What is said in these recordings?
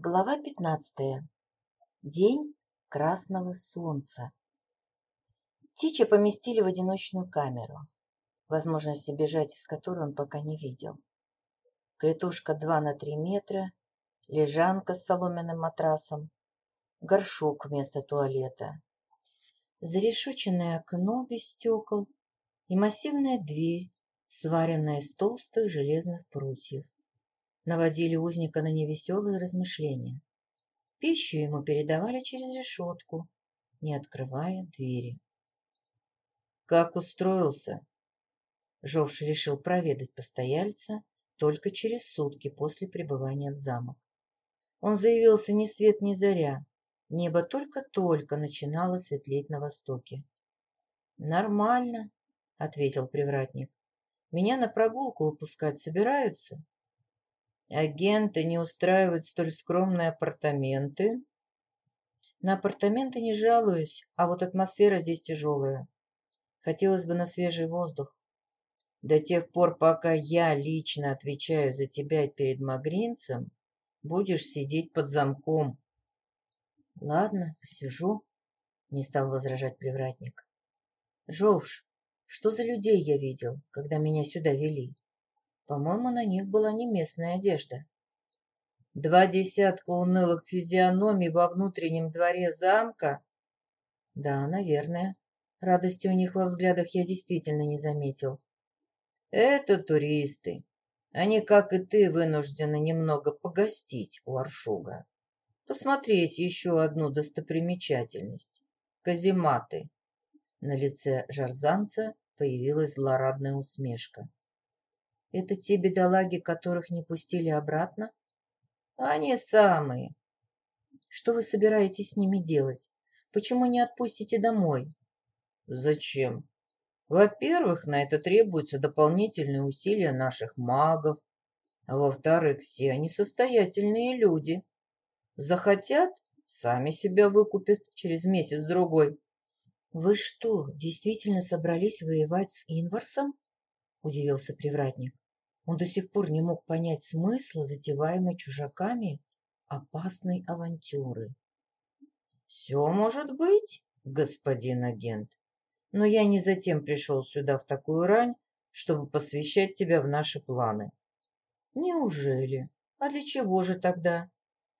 Глава пятнадцатая. День красного солнца. Тича поместили в одиночную камеру, возможности бежать из которой он пока не видел. Клетушка 2 на 3 метра, лежанка с соломенным матрасом, горшок вместо туалета, зарешоченное окно без стекол и массивная дверь, сваренная из толстых железных прутьев наводили узника на невеселые размышления. Пищу ему передавали через решетку, не открывая двери. «Как устроился?» Жовш решил проведать постояльца только через сутки после пребывания в замок. Он заявился ни свет ни заря. Небо только-только начинало светлеть на востоке. «Нормально», — ответил привратник. «Меня на прогулку выпускать собираются?» Агенты не устраивают столь скромные апартаменты. На апартаменты не жалуюсь, а вот атмосфера здесь тяжелая. Хотелось бы на свежий воздух. До тех пор, пока я лично отвечаю за тебя перед магринцем, будешь сидеть под замком. Ладно, посижу, не стал возражать привратник. Жовш, что за людей я видел, когда меня сюда вели? По-моему, на них была не местная одежда. Два десятка унылых физиономий во внутреннем дворе замка? Да, наверное. Радости у них во взглядах я действительно не заметил. Это туристы. Они, как и ты, вынуждены немного погостить у Аршуга. Посмотреть еще одну достопримечательность. Казематы. На лице жарзанца появилась злорадная усмешка. Это те бедолаги, которых не пустили обратно? Они самые. Что вы собираетесь с ними делать? Почему не отпустите домой? Зачем? Во-первых, на это требуются дополнительные усилия наших магов. А во-вторых, все они состоятельные люди. Захотят, сами себя выкупят через месяц-другой. Вы что, действительно собрались воевать с Инварсом? — удивился привратник. Он до сих пор не мог понять смысла затеваемой чужаками опасной авантюры. «Все может быть, господин агент, но я не затем пришел сюда в такую рань, чтобы посвящать тебя в наши планы». «Неужели? А для чего же тогда?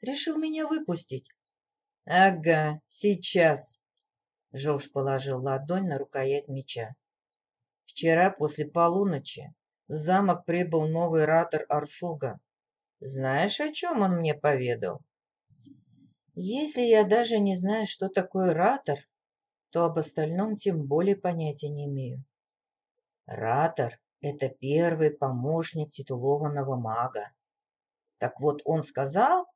Решил меня выпустить?» «Ага, сейчас!» Жовж положил ладонь на рукоять меча. Вчера после полуночи в замок прибыл новый ратор Аршуга. Знаешь, о чем он мне поведал? Если я даже не знаю, что такое ратор, то об остальном тем более понятия не имею. Ратор — это первый помощник титулованного мага. Так вот, он сказал,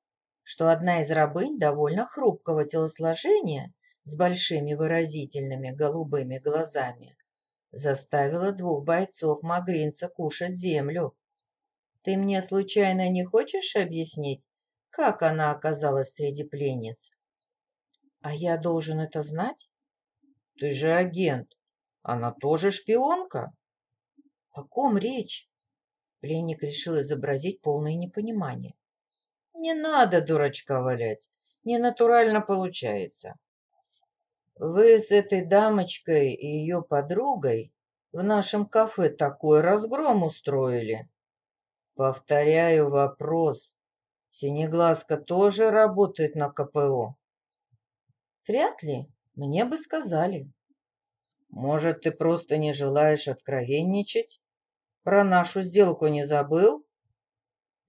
что одна из рабынь довольно хрупкого телосложения с большими выразительными голубыми глазами заставила двух бойцов Магринца кушать землю. Ты мне случайно не хочешь объяснить, как она оказалась среди пленниц? А я должен это знать? Ты же агент. Она тоже шпионка. О ком речь? Пленник решил изобразить полное непонимание. Не надо дурачка валять. Ненатурально получается. Вы с этой дамочкой и ее подругой в нашем кафе такой разгром устроили. Повторяю вопрос. Синеглазка тоже работает на КПО? Вряд ли. Мне бы сказали. Может, ты просто не желаешь откровенничать? Про нашу сделку не забыл?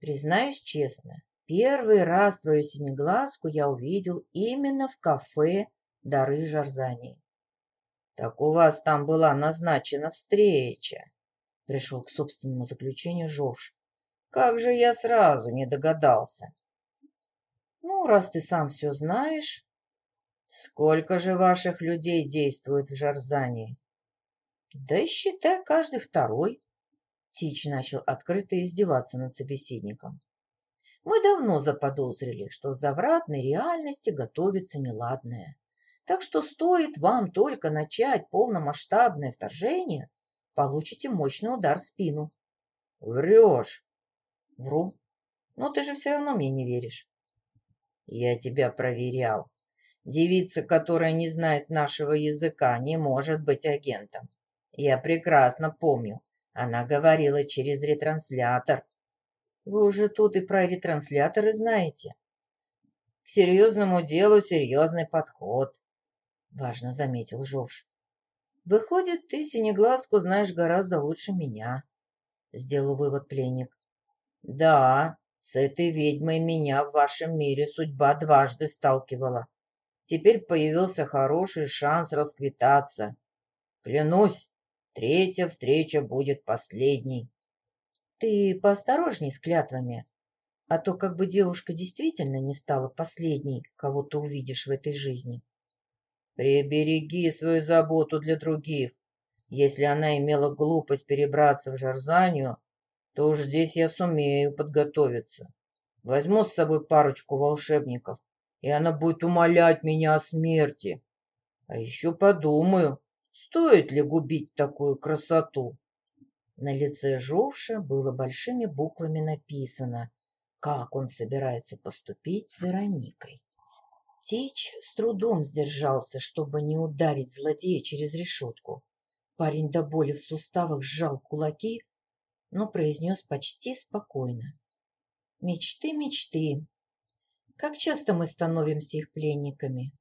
Признаюсь честно, первый раз твою синеглазку я увидел именно в кафе дары Жарзани. Так у вас там была назначена встреча, пришел к собственному заключению Жовш. Как же я сразу не догадался. Ну, раз ты сам все знаешь, сколько же ваших людей действует в Жарзании? Да считай каждый второй. Тич начал открыто издеваться над собеседником. Мы давно заподозрили, что в завратной реальности готовится неладное. Так что стоит вам только начать полномасштабное вторжение, получите мощный удар в спину. Врешь. Вру. Но ты же все равно мне не веришь. Я тебя проверял. Девица, которая не знает нашего языка, не может быть агентом. Я прекрасно помню. Она говорила через ретранслятор. Вы уже тут и про ретрансляторы знаете. К серьезному делу серьезный подход, важно заметил Жовш. Выходит, ты синеглазку знаешь гораздо лучше меня, сделал вывод пленник. Да, с этой ведьмой меня в вашем мире судьба дважды сталкивала. Теперь появился хороший шанс расквитаться. Клянусь, третья встреча будет последней. Ты поосторожней с клятвами, а то как бы девушка действительно не стала последней, кого ты увидишь в этой жизни. Прибереги свою заботу для других. Если она имела глупость перебраться в Жарзанию, то уж здесь я сумею подготовиться. Возьму с собой парочку волшебников, и она будет умолять меня о смерти. А еще подумаю, стоит ли губить такую красоту. На лице Жовша было большими буквами написано, как он собирается поступить с Вероникой. Тич с трудом сдержался, чтобы не ударить злодея через решетку. Парень до боли в суставах сжал кулаки, но произнес почти спокойно. «Мечты, мечты. Как часто мы становимся их пленниками?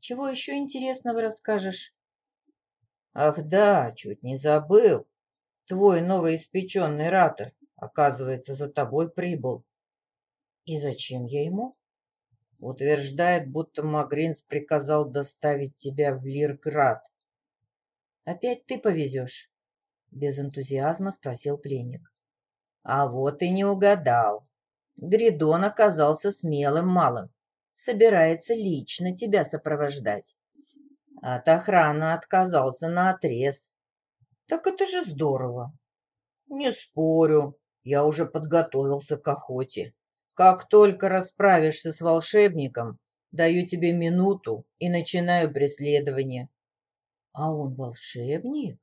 Чего еще интересного расскажешь? Ах да, чуть не забыл. Твой новоиспеченный ратор, оказывается, за тобой прибыл. И зачем я ему? Утверждает, будто Магринс приказал доставить тебя в Лирград. Опять ты повезешь? Без энтузиазма спросил пленник. А вот и не угадал. Гридон оказался смелым малым. Собирается лично тебя сопровождать. От охраны отказался на отрез. Так это же здорово. Не спорю, я уже подготовился к охоте. Как только расправишься с волшебником, даю тебе минуту и начинаю преследование. А он волшебник?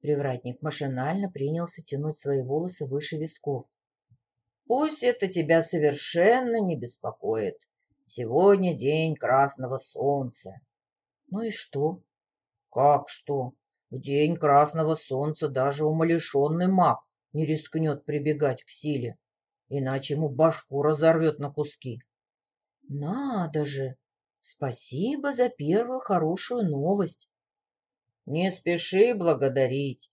Привратник машинально принялся тянуть свои волосы выше висков. Пусть это тебя совершенно не беспокоит. Сегодня день красного солнца. Ну и что? Как что? В день красного солнца даже умалишенный маг не рискнет прибегать к силе, иначе ему башку разорвет на куски. Надо же! Спасибо за первую хорошую новость. Не спеши благодарить.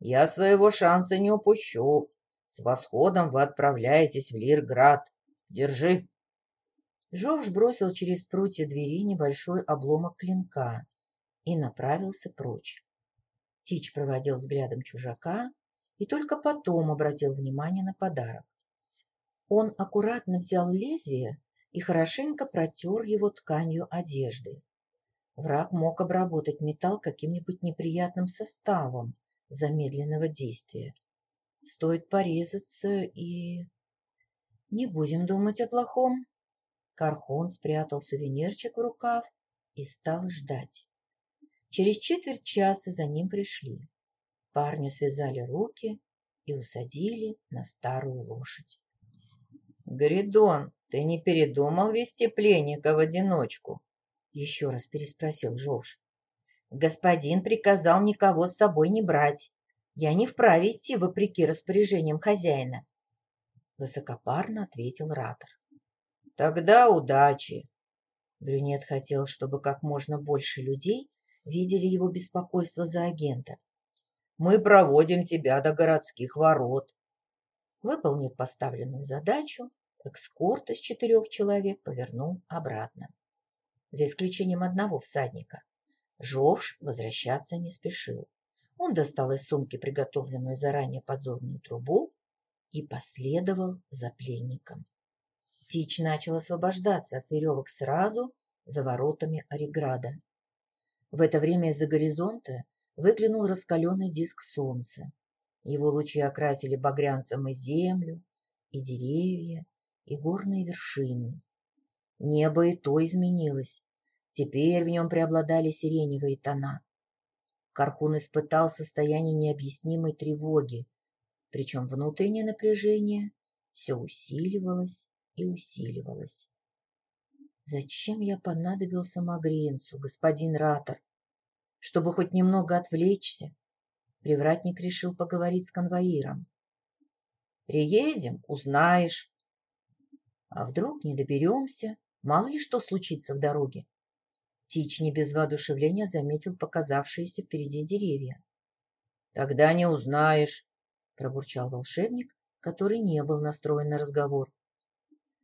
Я своего шанса не упущу. С восходом вы отправляетесь в Лирград. Держи. Жовж бросил через прутья двери небольшой обломок клинка и направился прочь. Тич проводил взглядом чужака и только потом обратил внимание на подарок. Он аккуратно взял лезвие и хорошенько протер его тканью одежды. Враг мог обработать металл каким-нибудь неприятным составом замедленного действия. Стоит порезаться и... Не будем думать о плохом. Кархон спрятал сувенирчик в рукав и стал ждать. Через четверть часа за ним пришли. Парню связали руки и усадили на старую лошадь. «Гридон, ты не передумал вести пленника в одиночку?» Еще раз переспросил Жорж. «Господин приказал никого с собой не брать. Я не вправе идти вопреки распоряжениям хозяина. Высокопарно ответил Ратор. Тогда удачи. Брюнет хотел, чтобы как можно больше людей видели его беспокойство за агента. Мы проводим тебя до городских ворот. Выполнив поставленную задачу, экскорт из четырех человек повернул обратно. За исключением одного всадника. Жовш возвращаться не спешил. Он достал из сумки приготовленную заранее подзорную трубу и последовал за пленником. Тич начал освобождаться от веревок сразу за воротами Ореграда. В это время из-за горизонта выглянул раскаленный диск солнца. Его лучи окрасили багрянцем и землю, и деревья, и горные вершины. Небо и то изменилось. Теперь в нем преобладали сиреневые тона. Кархун испытал состояние необъяснимой тревоги, причем внутреннее напряжение все усиливалось и усиливалось. Зачем я понадобился Магринцу, господин Ратор? Чтобы хоть немного отвлечься, привратник решил поговорить с конвоиром. Приедем, узнаешь. А вдруг не доберемся? Мало ли что случится в дороге. Тич не без воодушевления заметил показавшиеся впереди деревья. Тогда не узнаешь, пробурчал волшебник, который не был настроен на разговор.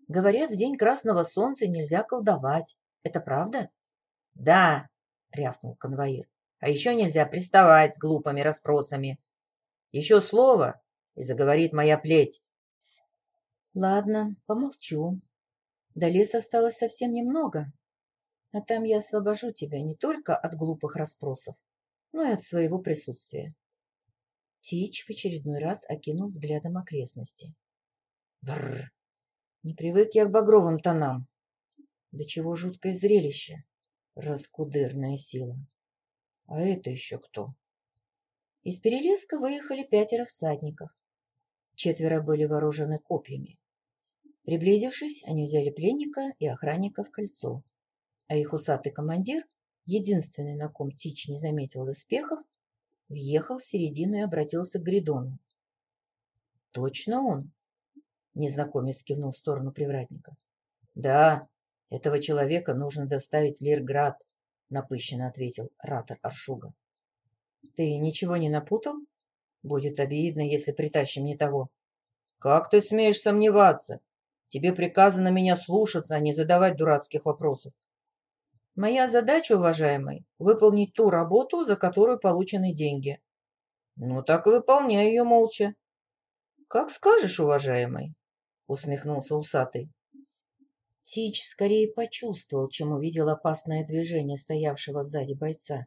Говорят, в день красного солнца нельзя колдовать. Это правда? Да, рявкнул конвоир. А еще нельзя приставать с глупыми расспросами. Еще слово, и заговорит моя плеть. Ладно, помолчу. До леса осталось совсем немного, а там я освобожу тебя не только от глупых расспросов, но и от своего присутствия. Тич в очередной раз окинул взглядом окрестности. Бррр! Не привык я к багровым тонам. Да чего жуткое зрелище! Раскудырная сила. А это еще кто? Из Перелеска выехали пятеро всадников. Четверо были вооружены копьями. Приблизившись, они взяли пленника и охранника в кольцо. А их усатый командир, единственный, на ком Тич не заметил успехов, въехал в середину и обратился к Гридону. «Точно он?» Незнакомец кивнул в сторону привратника. «Да, этого человека нужно доставить в Лирград», напыщенно ответил ратор Аршуга. «Ты ничего не напутал? Будет обидно, если притащим не того». «Как ты смеешь сомневаться? Тебе приказано меня слушаться, а не задавать дурацких вопросов. Моя задача, уважаемый, выполнить ту работу, за которую получены деньги. Ну, так и выполняй ее молча. Как скажешь, уважаемый, усмехнулся усатый. Тич скорее почувствовал, чем увидел опасное движение стоявшего сзади бойца.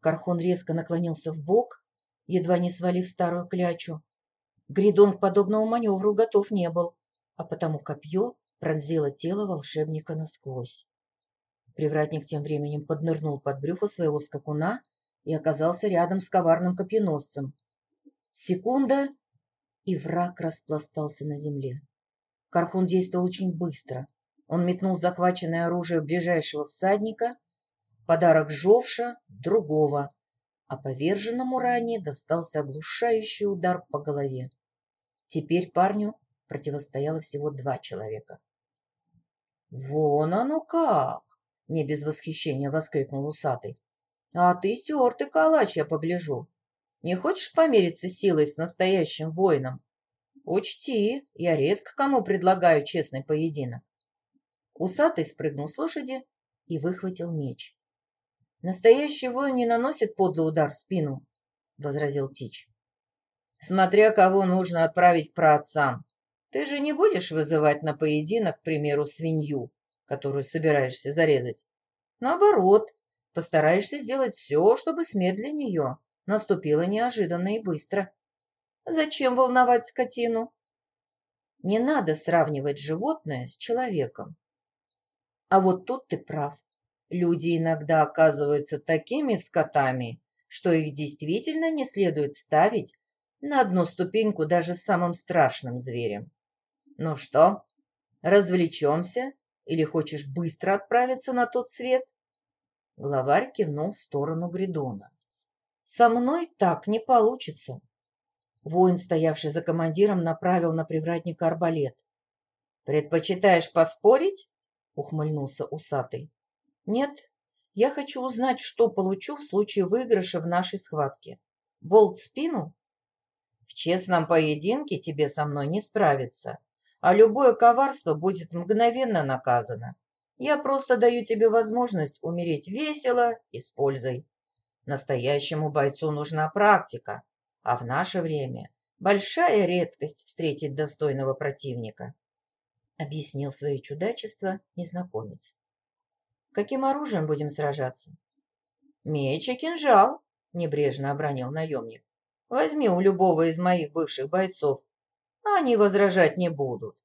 Кархон резко наклонился в бок, едва не свалив старую клячу. Гридон к подобному маневру готов не был а потому копье пронзило тело волшебника насквозь. Привратник тем временем поднырнул под брюхо своего скакуна и оказался рядом с коварным копьеносцем. Секунда, и враг распластался на земле. Кархун действовал очень быстро. Он метнул захваченное оружие ближайшего всадника, подарок Жовша — другого, а поверженному ранее достался оглушающий удар по голове. Теперь парню противостояло всего два человека. «Вон оно как!» — не без восхищения воскликнул усатый. «А ты тертый калач, я погляжу. Не хочешь помериться силой с настоящим воином? Учти, я редко кому предлагаю честный поединок». Усатый спрыгнул с лошади и выхватил меч. «Настоящий воин не наносит подлый удар в спину», — возразил Тич. «Смотря кого нужно отправить к праотцам. Ты же не будешь вызывать на поединок, к примеру, свинью, которую собираешься зарезать. Наоборот, постараешься сделать все, чтобы смерть для нее наступила неожиданно и быстро. Зачем волновать скотину? Не надо сравнивать животное с человеком. А вот тут ты прав. Люди иногда оказываются такими скотами, что их действительно не следует ставить на одну ступеньку даже с самым страшным зверем. Ну что, развлечемся или хочешь быстро отправиться на тот свет? Главарь кивнул в сторону Гридона. Со мной так не получится. Воин, стоявший за командиром, направил на привратника арбалет. «Предпочитаешь поспорить?» — ухмыльнулся усатый. «Нет, я хочу узнать, что получу в случае выигрыша в нашей схватке. Болт в спину?» «В честном поединке тебе со мной не справиться а любое коварство будет мгновенно наказано. Я просто даю тебе возможность умереть весело и с пользой. Настоящему бойцу нужна практика, а в наше время большая редкость встретить достойного противника, — объяснил свои чудачества незнакомец. — Каким оружием будем сражаться? — Меч и кинжал, — небрежно обронил наемник. — Возьми у любого из моих бывших бойцов они возражать не будут.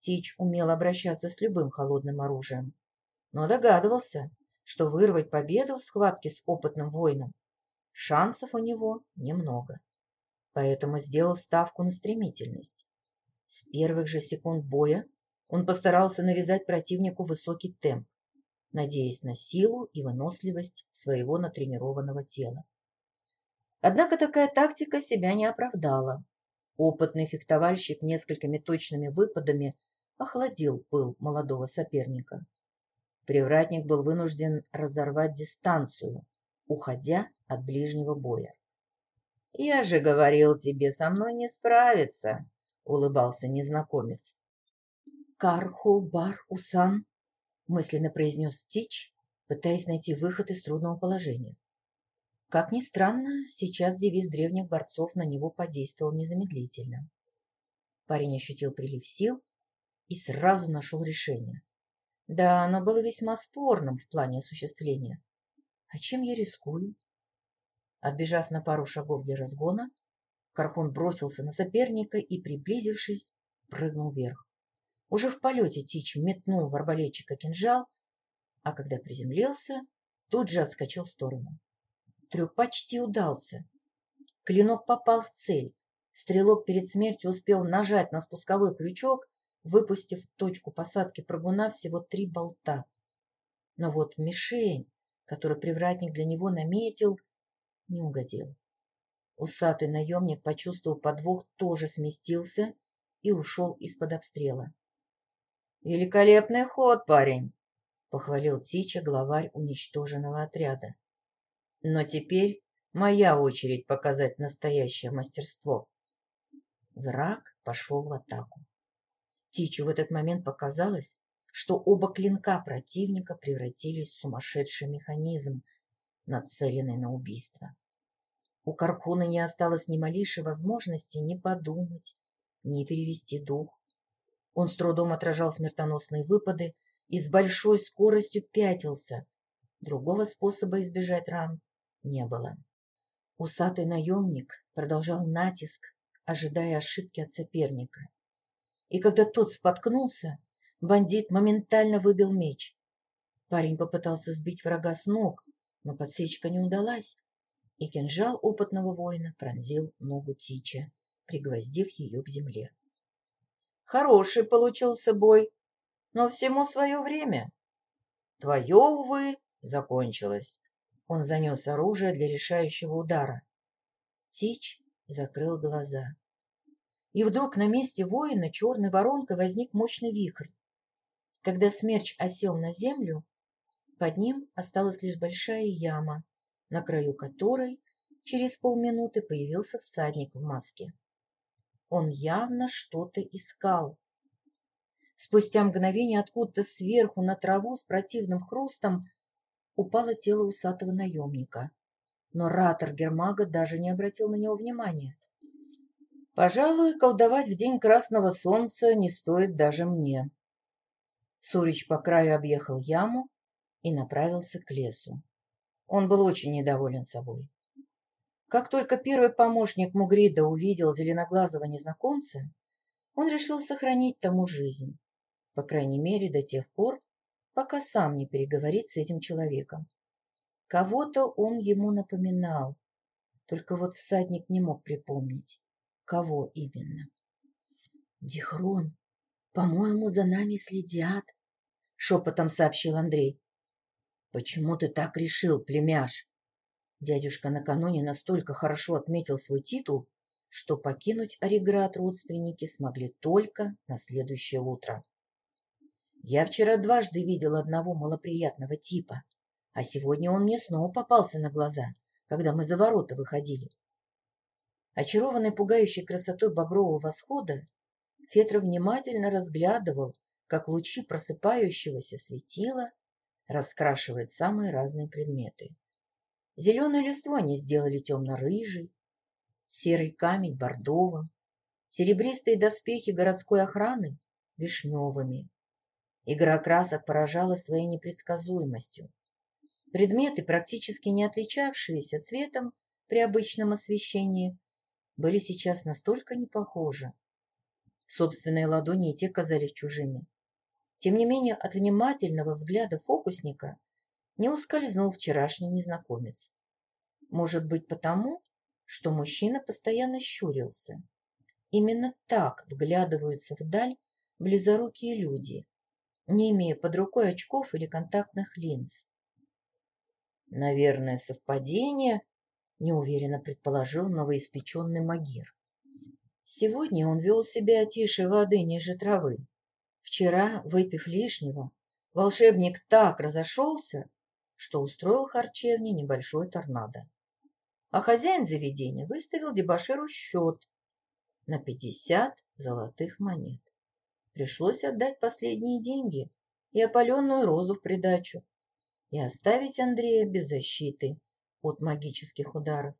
Тич умел обращаться с любым холодным оружием, но догадывался, что вырвать победу в схватке с опытным воином шансов у него немного. Поэтому сделал ставку на стремительность. С первых же секунд боя Он постарался навязать противнику высокий темп, надеясь на силу и выносливость своего натренированного тела. Однако такая тактика себя не оправдала. Опытный фехтовальщик несколькими точными выпадами охладил пыл молодого соперника. Привратник был вынужден разорвать дистанцию, уходя от ближнего боя. «Я же говорил тебе, со мной не справиться», — улыбался незнакомец. «Карху бар усан», — мысленно произнес Стич, пытаясь найти выход из трудного положения. Как ни странно, сейчас девиз древних борцов на него подействовал незамедлительно. Парень ощутил прилив сил и сразу нашел решение. Да, оно было весьма спорным в плане осуществления. А чем я рискую? Отбежав на пару шагов для разгона, Кархун бросился на соперника и, приблизившись, прыгнул вверх. Уже в полете Тич метнул в арбалетчика кинжал, а когда приземлился, тут же отскочил в сторону. Трюк почти удался. Клинок попал в цель. Стрелок перед смертью успел нажать на спусковой крючок, выпустив точку посадки прыгуна всего три болта. Но вот в мишень, которую привратник для него наметил, не угодил. Усатый наемник, почувствовав подвох, тоже сместился и ушел из-под обстрела. «Великолепный ход, парень!» — похвалил Тича, главарь уничтоженного отряда. «Но теперь моя очередь показать настоящее мастерство». Враг пошел в атаку. Тичу в этот момент показалось, что оба клинка противника превратились в сумасшедший механизм, нацеленный на убийство. У Кархуна не осталось ни малейшей возможности ни подумать, ни перевести дух. Он с трудом отражал смертоносные выпады и с большой скоростью пятился. Другого способа избежать ран не было. Усатый наемник продолжал натиск, ожидая ошибки от соперника и когда тот споткнулся, бандит моментально выбил меч. Парень попытался сбить врага с ног, но подсечка не удалась, и кинжал опытного воина пронзил ногу Тича, пригвоздив ее к земле. Хороший получился бой, но всему свое время. Твое, увы, закончилось. Он занес оружие для решающего удара. Тич закрыл глаза. И вдруг на месте воина черной воронкой возник мощный вихрь. Когда смерч осел на землю, под ним осталась лишь большая яма, на краю которой через полминуты появился всадник в маске. Он явно что-то искал. Спустя мгновение откуда-то сверху на траву с противным хрустом упало тело усатого наемника. Но ратор Гермага даже не обратил на него внимания. Пожалуй, колдовать в день красного солнца не стоит даже мне. Сурич по краю объехал яму и направился к лесу. Он был очень недоволен собой. Как только первый помощник Мугрида увидел зеленоглазого незнакомца, он решил сохранить тому жизнь, по крайней мере до тех пор, пока сам не переговорит с этим человеком. Кого-то он ему напоминал, только вот всадник не мог припомнить. Кого именно? Дихрон, по-моему, за нами следят, шепотом сообщил Андрей. Почему ты так решил, племяш? Дядюшка накануне настолько хорошо отметил свой титул, что покинуть Ориград родственники смогли только на следующее утро. Я вчера дважды видел одного малоприятного типа, а сегодня он мне снова попался на глаза, когда мы за ворота выходили. Очарованный пугающей красотой багрового восхода, Фетра внимательно разглядывал, как лучи просыпающегося светила раскрашивают самые разные предметы. Зеленую листву они сделали темно-рыжий, серый камень бордовым, серебристые доспехи городской охраны вишневыми. Игра красок поражала своей непредсказуемостью. Предметы, практически не отличавшиеся цветом при обычном освещении, были сейчас настолько не похожи. Собственные ладони и те казались чужими. Тем не менее, от внимательного взгляда фокусника не ускользнул вчерашний незнакомец. Может быть, потому, что мужчина постоянно щурился. Именно так вглядываются вдаль близорукие люди, не имея под рукой очков или контактных линз. Наверное, совпадение, неуверенно предположил новоиспеченный Магир. Сегодня он вел себя тише воды ниже травы. Вчера, выпив лишнего, волшебник так разошелся, что устроил харчевне небольшой торнадо. А хозяин заведения выставил дебоширу счет на пятьдесят золотых монет. Пришлось отдать последние деньги и опаленную розу в придачу и оставить Андрея без защиты от магических ударов.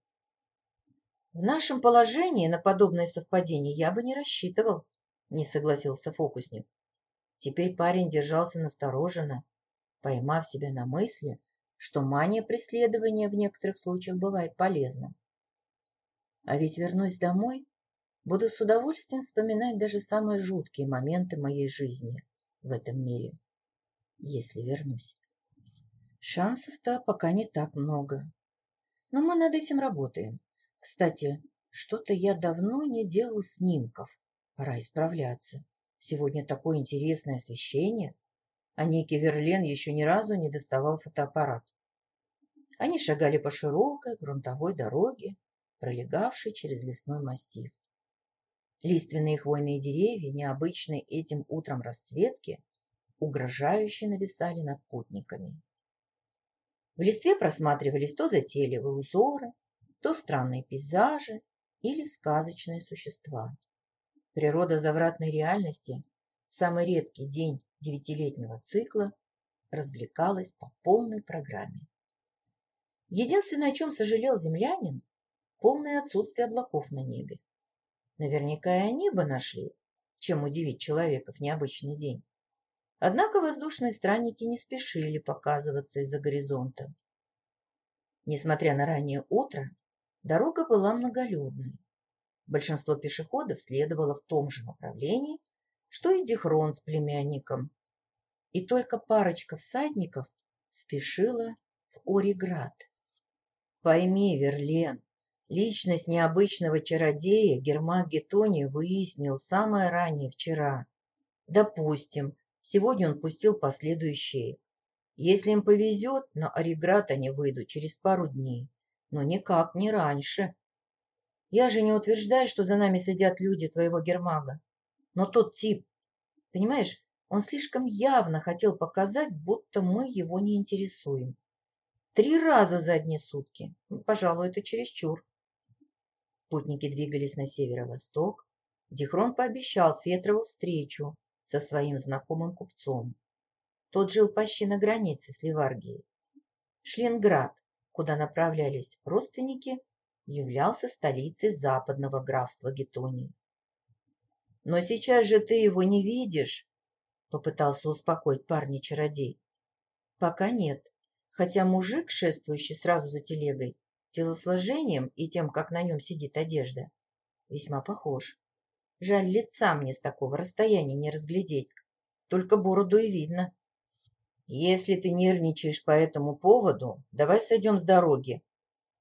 В нашем положении на подобное совпадение я бы не рассчитывал, не согласился фокусник. Теперь парень держался настороженно, поймав себя на мысли, что мания преследования в некоторых случаях бывает полезна. А ведь вернусь домой, буду с удовольствием вспоминать даже самые жуткие моменты моей жизни в этом мире, если вернусь. Шансов-то пока не так много. Но мы над этим работаем. Кстати, что-то я давно не делал снимков. Пора исправляться. Сегодня такое интересное освещение. А некий Верлен еще ни разу не доставал фотоаппарат. Они шагали по широкой грунтовой дороге, пролегавшей через лесной массив. Лиственные хвойные деревья, необычные этим утром расцветки, угрожающе нависали над путниками. В листве просматривались то затейливые узоры, то странные пейзажи или сказочные существа. Природа завратной реальности, самый редкий день девятилетнего цикла, развлекалась по полной программе. Единственное, о чем сожалел землянин, полное отсутствие облаков на небе. Наверняка и они бы нашли, чем удивить человека в необычный день. Однако воздушные странники не спешили показываться из-за горизонта. Несмотря на раннее утро, дорога была многолюдной. Большинство пешеходов следовало в том же направлении, что и Дихрон с племянником. И только парочка всадников спешила в Ориград. Пойми, Верлен, личность необычного чародея Герман Гетони выяснил самое раннее вчера. Допустим, Сегодня он пустил последующие. Если им повезет, на Ориград они выйдут через пару дней. Но никак не раньше. Я же не утверждаю, что за нами следят люди твоего Гермага. Но тот тип, понимаешь, он слишком явно хотел показать, будто мы его не интересуем. Три раза за одни сутки. Пожалуй, это чересчур. Путники двигались на северо-восток. Дихрон пообещал Фетрову встречу со своим знакомым купцом. Тот жил почти на границе с Ливаргией. Шлинград, куда направлялись родственники, являлся столицей западного графства Гетонии. «Но сейчас же ты его не видишь», — попытался успокоить парня-чародей. «Пока нет, хотя мужик, шествующий сразу за телегой, телосложением и тем, как на нем сидит одежда, весьма похож. Жаль, лица мне с такого расстояния не разглядеть. Только бороду и видно. Если ты нервничаешь по этому поводу, давай сойдем с дороги.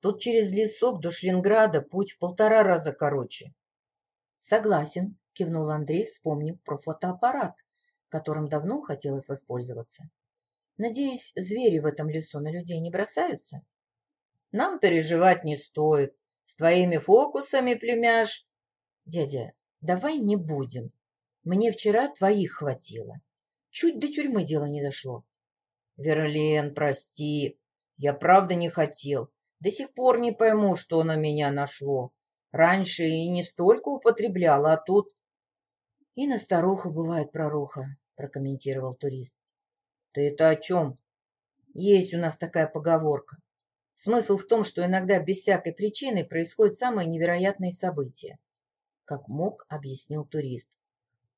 Тут через лесок до Шлинграда путь в полтора раза короче. Согласен, кивнул Андрей, вспомнив про фотоаппарат, которым давно хотелось воспользоваться. Надеюсь, звери в этом лесу на людей не бросаются? Нам переживать не стоит. С твоими фокусами, племяш. Дядя, Давай не будем. Мне вчера твоих хватило. Чуть до тюрьмы дело не дошло. Верлен, прости. Я правда не хотел. До сих пор не пойму, что на меня нашло. Раньше и не столько употреблял, а тут... И на старуху бывает пророха, прокомментировал турист. Ты это о чем? Есть у нас такая поговорка. Смысл в том, что иногда без всякой причины происходят самые невероятные события как мог, объяснил турист.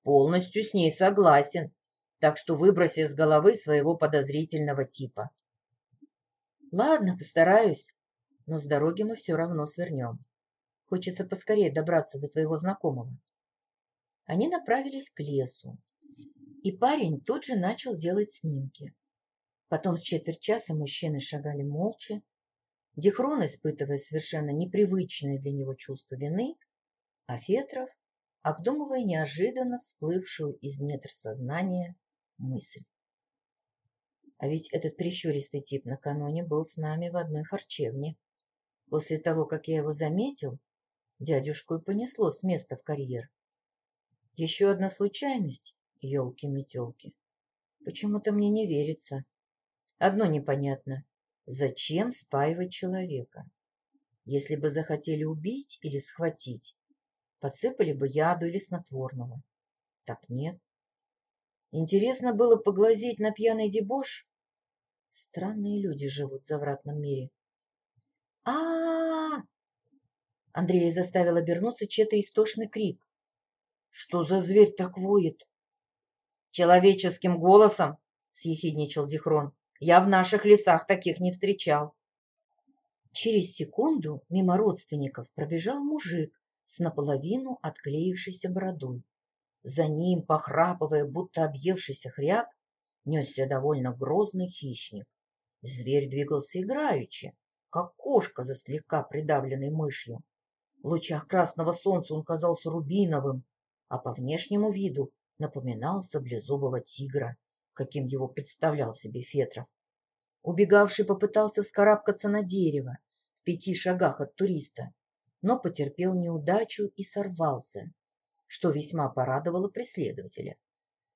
Полностью с ней согласен, так что выброси из головы своего подозрительного типа. Ладно, постараюсь, но с дороги мы все равно свернем. Хочется поскорее добраться до твоего знакомого. Они направились к лесу, и парень тут же начал делать снимки. Потом с четверть часа мужчины шагали молча. Дихрон, испытывая совершенно непривычное для него чувство вины, а Фетров обдумывая неожиданно всплывшую из недр сознания мысль. А ведь этот прищуристый тип накануне был с нами в одной харчевне. После того, как я его заметил, дядюшку и понесло с места в карьер. Еще одна случайность, елки-метелки. Почему-то мне не верится. Одно непонятно. Зачем спаивать человека? Если бы захотели убить или схватить, подсыпали бы яду или снотворного. Так нет. Интересно было поглазеть на пьяный дебош? Странные люди живут в завратном мире. а а, -а! Андрея заставил обернуться чей-то истошный крик. «Что за зверь так воет?» «Человеческим голосом!» — съехидничал Дихрон. «Я в наших лесах таких не встречал». Через секунду мимо родственников пробежал мужик с наполовину отклеившейся бородой. За ним, похрапывая, будто объевшийся хряк, несся довольно грозный хищник. Зверь двигался играючи, как кошка за слегка придавленной мышью. В лучах красного солнца он казался рубиновым, а по внешнему виду напоминал саблезубого тигра, каким его представлял себе Фетров. Убегавший попытался вскарабкаться на дерево в пяти шагах от туриста, но потерпел неудачу и сорвался, что весьма порадовало преследователя.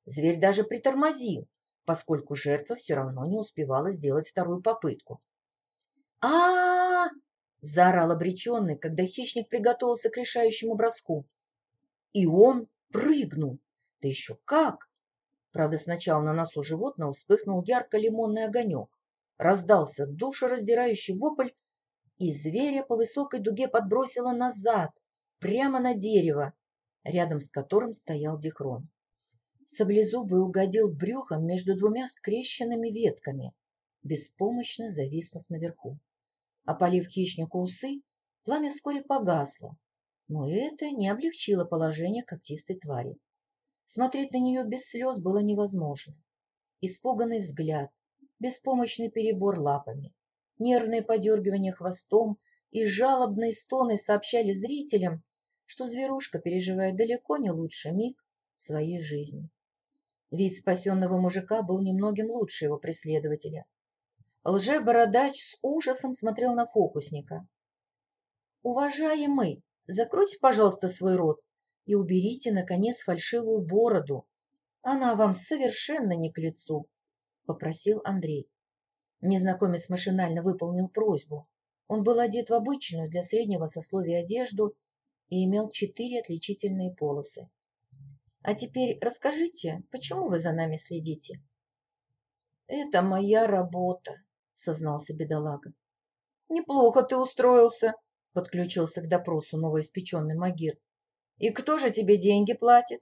Зверь даже притормозил, поскольку жертва все равно не успевала сделать вторую попытку. а, -а, заорал обреченный, когда хищник приготовился к решающему броску. И он прыгнул. Да еще как! Правда, сначала на носу животного вспыхнул ярко-лимонный огонек. Раздался душераздирающий вопль, и зверя по высокой дуге подбросило назад, прямо на дерево, рядом с которым стоял Дихрон. Саблезубый угодил брюхом между двумя скрещенными ветками, беспомощно зависнув наверху. Опалив хищнику усы, пламя вскоре погасло, но это не облегчило положение когтистой твари. Смотреть на нее без слез было невозможно. Испуганный взгляд, беспомощный перебор лапами, нервное подергивание хвостом и жалобные стоны сообщали зрителям, что зверушка переживает далеко не лучший миг своей жизни. Вид спасенного мужика был немногим лучше его преследователя. Лже-бородач с ужасом смотрел на фокусника. «Уважаемый, закройте, пожалуйста, свой рот и уберите, наконец, фальшивую бороду. Она вам совершенно не к лицу», — попросил Андрей. Незнакомец машинально выполнил просьбу. Он был одет в обычную для среднего сословия одежду и имел четыре отличительные полосы. А теперь расскажите, почему вы за нами следите? Это моя работа, сознался бедолага. Неплохо ты устроился, подключился к допросу новоиспеченный Магир. И кто же тебе деньги платит?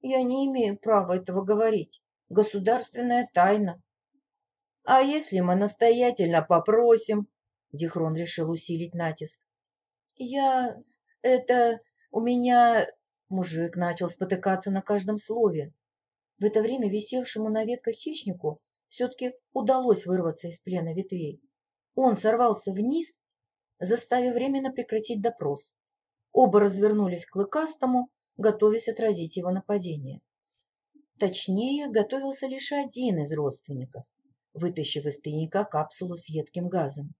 Я не имею права этого говорить. Государственная тайна. А если мы настоятельно попросим? Дихрон решил усилить натиск. Я... это... у меня... Мужик начал спотыкаться на каждом слове. В это время висевшему на ветках хищнику все-таки удалось вырваться из плена ветвей. Он сорвался вниз, заставив временно прекратить допрос. Оба развернулись к Клыкастому, готовясь отразить его нападение. Точнее, готовился лишь один из родственников, вытащив из тайника капсулу с едким газом.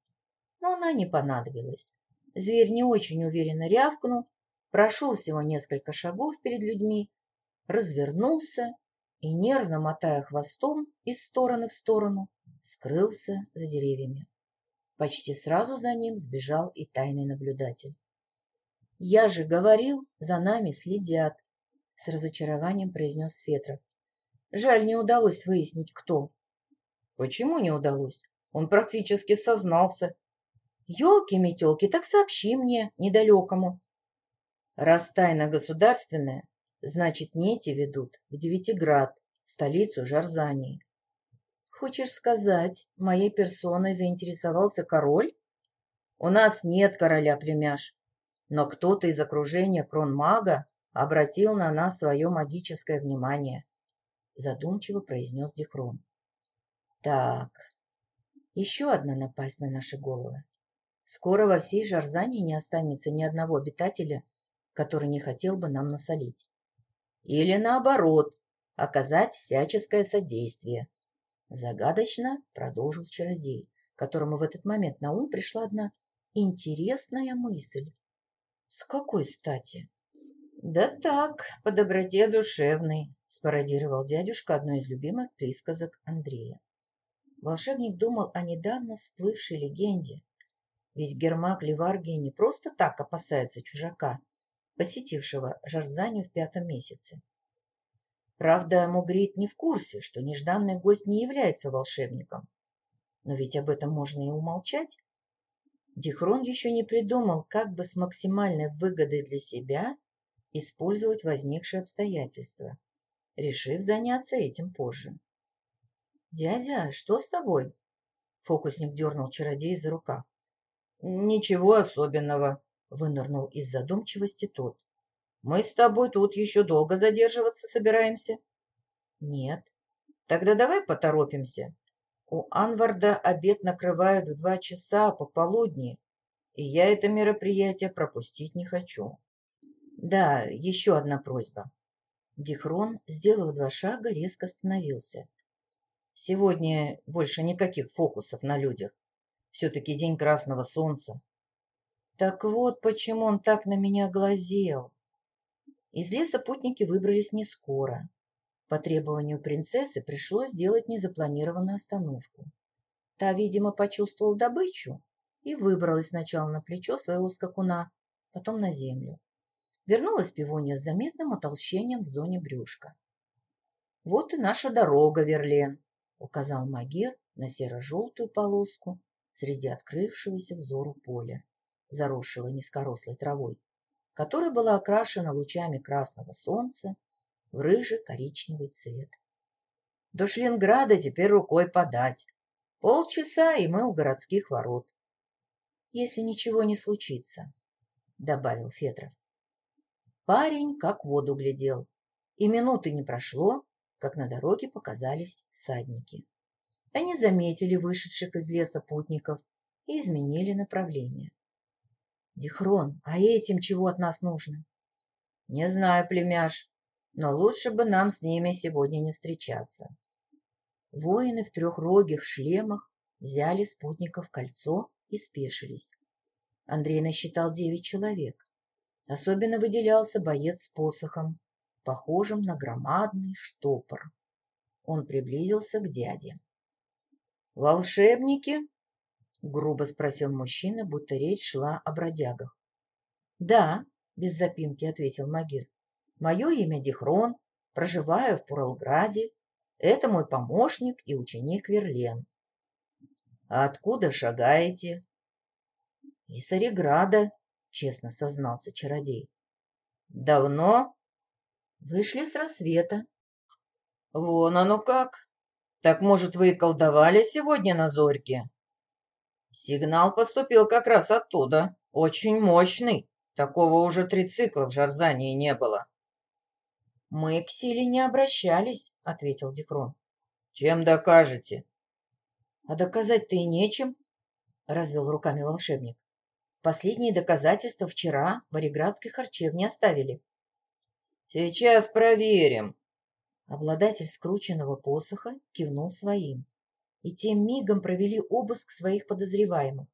Но она не понадобилась. Зверь не очень уверенно рявкнул прошел всего несколько шагов перед людьми, развернулся и, нервно мотая хвостом из стороны в сторону, скрылся за деревьями. Почти сразу за ним сбежал и тайный наблюдатель. «Я же говорил, за нами следят», — с разочарованием произнес Фетров. «Жаль, не удалось выяснить, кто». «Почему не удалось? Он практически сознался». «Елки-метелки, так сообщи мне, недалекому», Раз тайна государственная, значит, нети ведут в Девятиград, столицу Жарзании. Хочешь сказать, моей персоной заинтересовался король? У нас нет короля, племяш, но кто-то из окружения кронмага обратил на нас свое магическое внимание, задумчиво произнес Дихрон. Так, еще одна напасть на наши головы. Скоро во всей Жарзании не останется ни одного обитателя который не хотел бы нам насолить. Или наоборот, оказать всяческое содействие. Загадочно продолжил чародей, которому в этот момент на ум пришла одна интересная мысль. С какой стати? Да так, по доброте душевной, спародировал дядюшка одну из любимых присказок Андрея. Волшебник думал о недавно всплывшей легенде. Ведь Гермак Леваргия не просто так опасается чужака, посетившего Жарзанию в пятом месяце. Правда, Мугрит не в курсе, что нежданный гость не является волшебником. Но ведь об этом можно и умолчать. Дихрон еще не придумал, как бы с максимальной выгодой для себя использовать возникшие обстоятельства, решив заняться этим позже. «Дядя, что с тобой?» Фокусник дернул чародея за рукав. «Ничего особенного», — вынырнул из задумчивости тот. «Мы с тобой тут еще долго задерживаться собираемся?» «Нет». «Тогда давай поторопимся. У Анварда обед накрывают в два часа пополудни, и я это мероприятие пропустить не хочу». «Да, еще одна просьба». Дихрон, сделав два шага, резко остановился. Сегодня больше никаких фокусов на людях. Все-таки день красного солнца. Так вот, почему он так на меня глазел. Из леса путники выбрались не скоро. По требованию принцессы пришлось сделать незапланированную остановку. Та, видимо, почувствовала добычу и выбралась сначала на плечо своего скакуна, потом на землю. Вернулась пивонья с заметным утолщением в зоне брюшка. «Вот и наша дорога, Верлен», — указал Магер на серо-желтую полоску среди открывшегося взору поля, заросшего низкорослой травой, которая была окрашена лучами красного солнца в рыже-коричневый цвет. До Шлинграда теперь рукой подать. Полчаса, и мы у городских ворот. Если ничего не случится, — добавил Фетров. Парень как в воду глядел, и минуты не прошло, как на дороге показались всадники. Они заметили вышедших из леса путников и изменили направление. «Дихрон, а этим чего от нас нужно?» «Не знаю, племяш, но лучше бы нам с ними сегодня не встречаться». Воины в трехрогих шлемах взяли спутников кольцо и спешились. Андрей насчитал девять человек. Особенно выделялся боец с посохом, похожим на громадный штопор. Он приблизился к дяде. «Волшебники?» — грубо спросил мужчина, будто речь шла о бродягах. «Да», — без запинки ответил Магир. «Мое имя Дихрон, проживаю в Пуралграде. Это мой помощник и ученик Верлен». «А откуда шагаете?» «Из Ореграда», — честно сознался чародей. «Давно?» Вышли с рассвета. Вон оно как. Так, может, вы и колдовали сегодня на зорьке? Сигнал поступил как раз оттуда. Очень мощный. Такого уже три цикла в Жарзании не было. Мы к силе не обращались, ответил Дикрон. Чем докажете? А доказать-то и нечем, развел руками волшебник. Последние доказательства вчера в Ореградской харчевне оставили. Сейчас проверим. Обладатель скрученного посоха кивнул своим, и тем мигом провели обыск своих подозреваемых.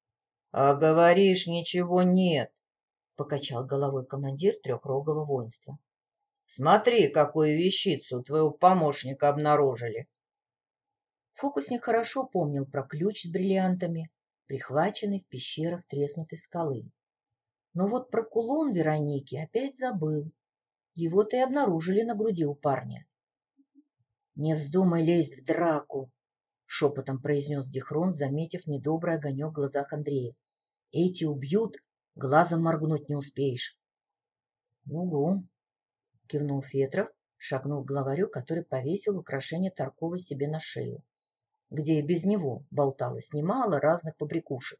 — А говоришь, ничего нет, — покачал головой командир трехрогого воинства. — Смотри, какую вещицу твоего помощника обнаружили. Фокусник хорошо помнил про ключ с бриллиантами, прихваченный в пещерах треснутой скалы. Но вот про кулон Вероники опять забыл его-то и обнаружили на груди у парня. «Не вздумай лезть в драку!» — шепотом произнес Дихрон, заметив недобрый огонек в глазах Андрея. «Эти убьют, глазом моргнуть не успеешь». «Угу!» — кивнул Фетров, шагнув к главарю, который повесил украшение Таркова себе на шею, где и без него болталось немало разных побрякушек.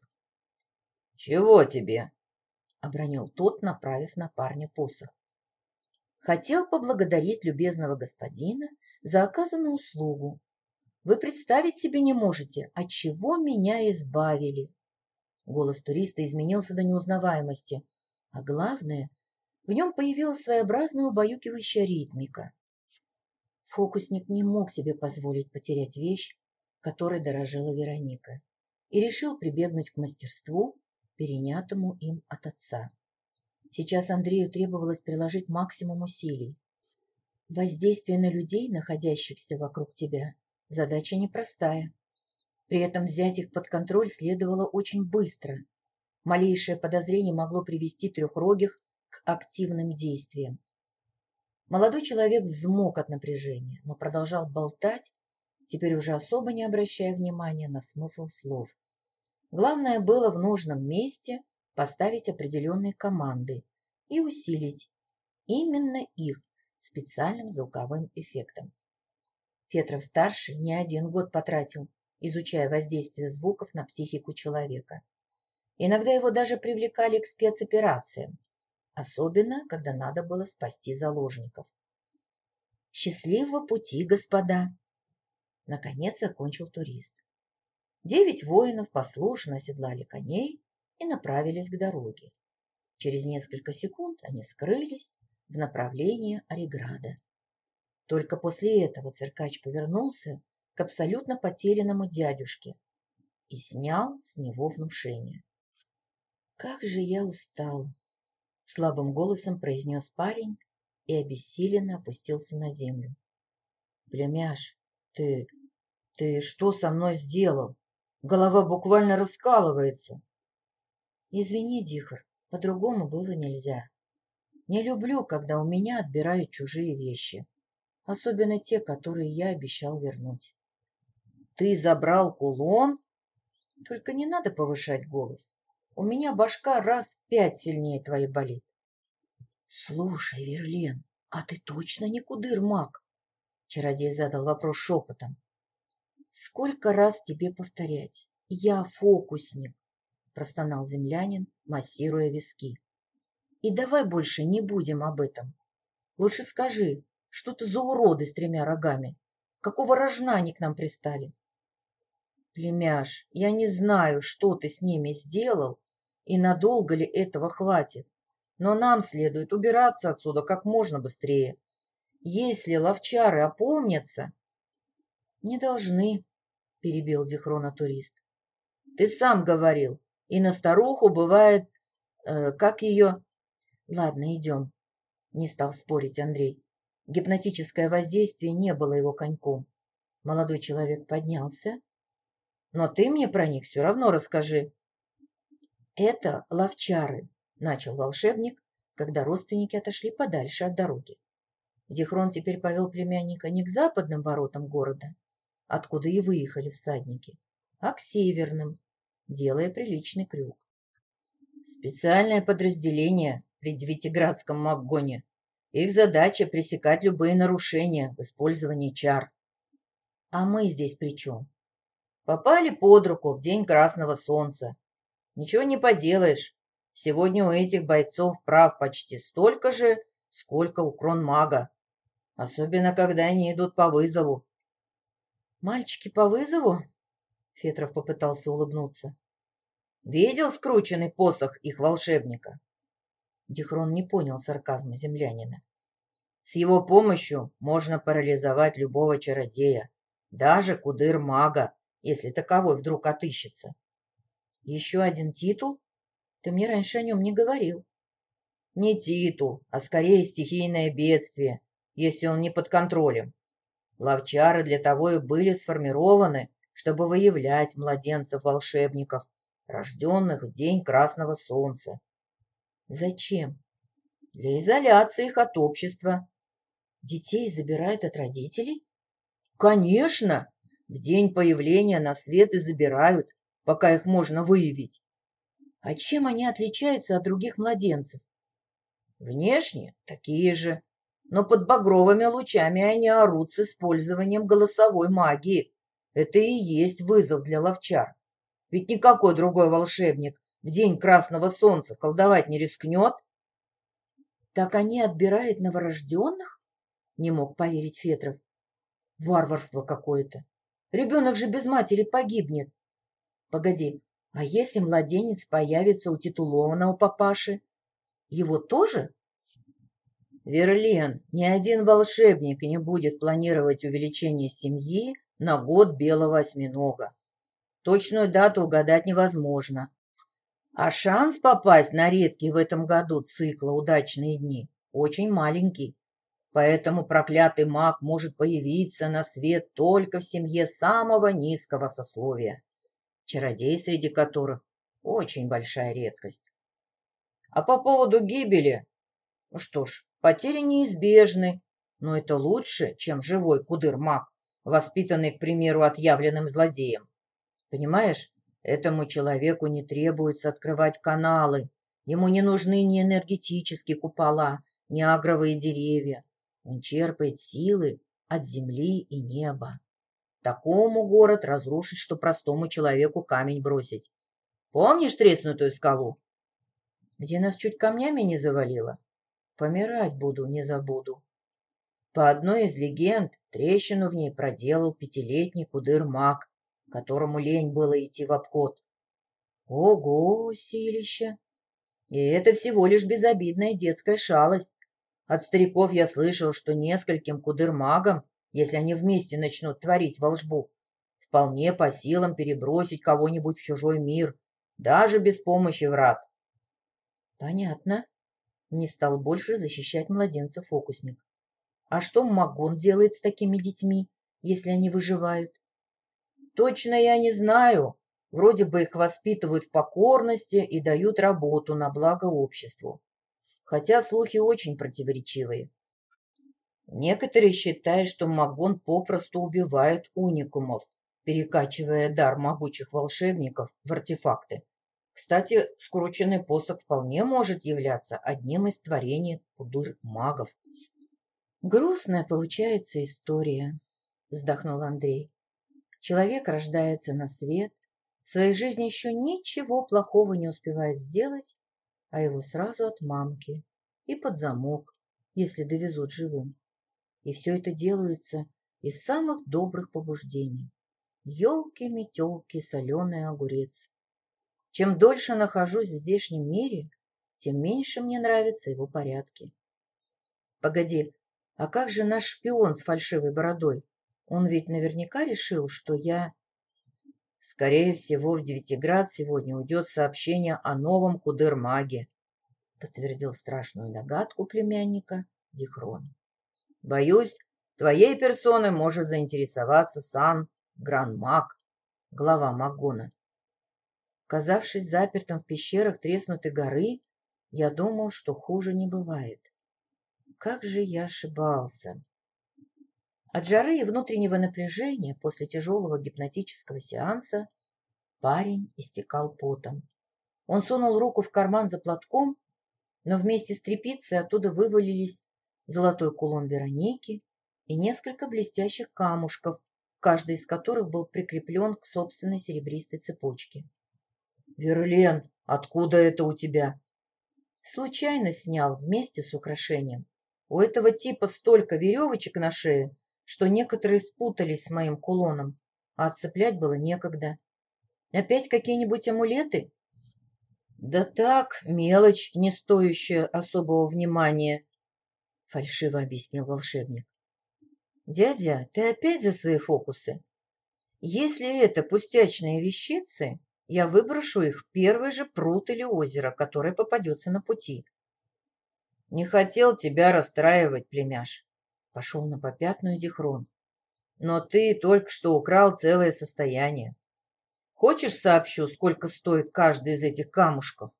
«Чего тебе?» — обронил тот, направив на парня посох хотел поблагодарить любезного господина за оказанную услугу. Вы представить себе не можете, от чего меня избавили. Голос туриста изменился до неузнаваемости. А главное, В нем появилась своеобразная убаюкивающая ритмика. Фокусник не мог себе позволить потерять вещь, которой дорожила Вероника, и решил прибегнуть к мастерству, перенятому им от отца. Сейчас Андрею требовалось приложить максимум усилий. Воздействие на людей, находящихся вокруг тебя, задача непростая. При этом взять их под контроль следовало очень быстро. Малейшее подозрение могло привести трехрогих к активным действиям. Молодой человек взмок от напряжения, но продолжал болтать, теперь уже особо не обращая внимания на смысл слов. Главное было в нужном месте поставить определенные команды и усилить именно их специальным звуковым эффектом. Фетров-старший не один год потратил, изучая воздействие звуков на психику человека. Иногда его даже привлекали к спецоперациям, особенно когда надо было спасти заложников. «Счастливого пути, господа!» Наконец закончил турист. Девять воинов послушно оседлали коней и направились к дороге. Через несколько секунд они скрылись в направлении Ореграда. Только после этого циркач повернулся к абсолютно потерянному дядюшке и снял с него внушение. «Как же я устал!» — слабым голосом произнес парень и обессиленно опустился на землю. «Племяш, ты... ты что со мной сделал? Голова буквально раскалывается!» «Извини, Дихар, по-другому было нельзя. Не люблю, когда у меня отбирают чужие вещи, особенно те, которые я обещал вернуть». «Ты забрал кулон?» «Только не надо повышать голос. У меня башка раз пять сильнее твоей болит. Слушай, Верлен, а ты точно не кудыр-маг? Чародей задал вопрос шепотом. Сколько раз тебе повторять? Я фокусник, простонал землянин, массируя виски. И давай больше не будем об этом. Лучше скажи, что ты за уроды с тремя рогами? Какого рожна они к нам пристали? Племяш, я не знаю, что ты с ними сделал и надолго ли этого хватит, но нам следует убираться отсюда как можно быстрее. Если ловчары опомнятся... — Не должны, — перебил Дихрона турист. — Ты сам говорил, и на старуху бывает... Э, как ее... — Ладно, идем, — не стал спорить Андрей. Гипнотическое воздействие не было его коньком. Молодой человек поднялся, но ты мне про них все равно расскажи. Это ловчары, начал волшебник, когда родственники отошли подальше от дороги. Дихрон теперь повел племянника не к западным воротам города, откуда и выехали всадники, а к северным, делая приличный крюк. Специальное подразделение при Девятиградском Макгоне. Их задача пресекать любые нарушения в использовании чар. А мы здесь при чем? Попали под руку в день красного солнца. Ничего не поделаешь. Сегодня у этих бойцов прав почти столько же, сколько у кронмага. Особенно, когда они идут по вызову. «Мальчики по вызову?» Фетров попытался улыбнуться. «Видел скрученный посох их волшебника?» Дихрон не понял сарказма землянина. «С его помощью можно парализовать любого чародея, даже кудыр-мага если таковой вдруг отыщется. Еще один титул? Ты мне раньше о нем не говорил. Не титул, а скорее стихийное бедствие, если он не под контролем. Ловчары для того и были сформированы, чтобы выявлять младенцев-волшебников, рожденных в день красного солнца. Зачем? Для изоляции их от общества. Детей забирают от родителей? Конечно! В день появления на свет и забирают, пока их можно выявить. А чем они отличаются от других младенцев? Внешне такие же, но под багровыми лучами они орут с использованием голосовой магии. Это и есть вызов для ловчар. Ведь никакой другой волшебник в день красного солнца колдовать не рискнет. Так они отбирают новорожденных? Не мог поверить Фетров. Варварство какое-то. Ребенок же без матери погибнет. Погоди, а если младенец появится у титулованного папаши? Его тоже? Верлен, ни один волшебник не будет планировать увеличение семьи на год белого осьминога. Точную дату угадать невозможно. А шанс попасть на редкий в этом году цикла «Удачные дни» очень маленький. Поэтому проклятый маг может появиться на свет только в семье самого низкого сословия, чародей среди которых очень большая редкость. А по поводу гибели, ну что ж, потери неизбежны, но это лучше, чем живой кудыр-маг, воспитанный, к примеру, отъявленным злодеем. Понимаешь, этому человеку не требуется открывать каналы, ему не нужны ни энергетические купола, ни агровые деревья. Он черпает силы от земли и неба. Такому город разрушить, что простому человеку камень бросить. Помнишь треснутую скалу? Где нас чуть камнями не завалило? Помирать буду, не забуду. По одной из легенд, трещину в ней проделал пятилетний кудыр-маг, которому лень было идти в обход. Ого, силище! И это всего лишь безобидная детская шалость. От стариков я слышал, что нескольким кудыр-магам, если они вместе начнут творить волшбу, вполне по силам перебросить кого-нибудь в чужой мир, даже без помощи врат. Понятно. Не стал больше защищать младенца фокусник. А что Магон делает с такими детьми, если они выживают? Точно я не знаю. Вроде бы их воспитывают в покорности и дают работу на благо обществу хотя слухи очень противоречивые. Некоторые считают, что Магон попросту убивает уникумов, перекачивая дар могучих волшебников в артефакты. Кстати, скрученный посох вполне может являться одним из творений кудыр-магов. «Грустная получается история», — вздохнул Андрей. «Человек рождается на свет, в своей жизни еще ничего плохого не успевает сделать, а его сразу от мамки и под замок, если довезут живым. И все это делается из самых добрых побуждений. Ёлки-метёлки, соленый огурец. Чем дольше нахожусь в здешнем мире, тем меньше мне нравятся его порядки. Погоди, а как же наш шпион с фальшивой бородой? Он ведь наверняка решил, что я... Скорее всего, в Девятиград сегодня уйдет сообщение о новом кудыр-маге, подтвердил страшную догадку племянника Дихрон. Боюсь, твоей персоной может заинтересоваться сан Гранмаг, глава Магона. Казавшись запертым в пещерах треснутой горы, я думал, что хуже не бывает. Как же я ошибался! От жары и внутреннего напряжения после тяжелого гипнотического сеанса парень истекал потом. Он сунул руку в карман за платком но вместе с тряпицей оттуда вывалились золотой кулон Вероники и несколько блестящих камушков, каждый из которых был прикреплен к собственной серебристой цепочке. «Верлен, откуда это у тебя?» Случайно снял вместе с украшением. У этого типа столько веревочек на шее, что некоторые спутались с моим кулоном, а отцеплять было некогда. Опять какие-нибудь амулеты? Да так, мелочь, не стоящая особого внимания, фальшиво объяснил волшебник. Дядя, ты опять за свои фокусы? Если это пустячные вещицы, я выброшу их в первый же пруд или озеро, которое попадется на пути. Не хотел тебя расстраивать, племяш. Пошел на попятную Дихрон. Но ты только что украл целое состояние. Хочешь, сообщу, сколько стоит каждый из этих камушков?